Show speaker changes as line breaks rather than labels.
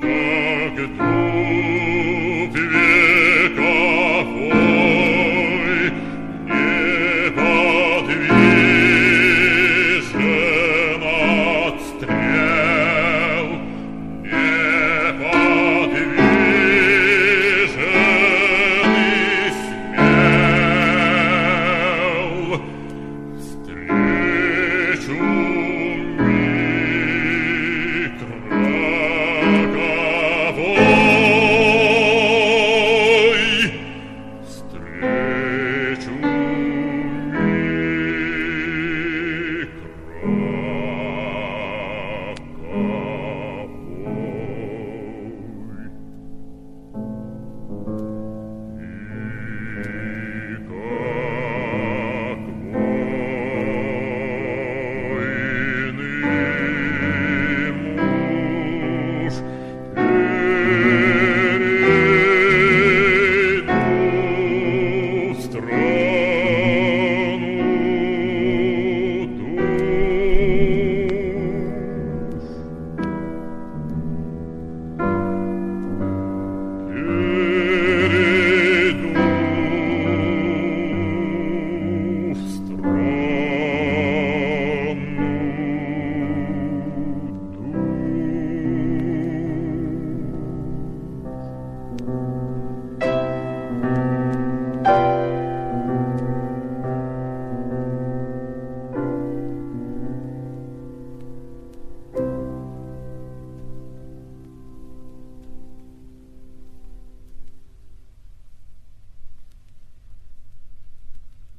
Berge droht.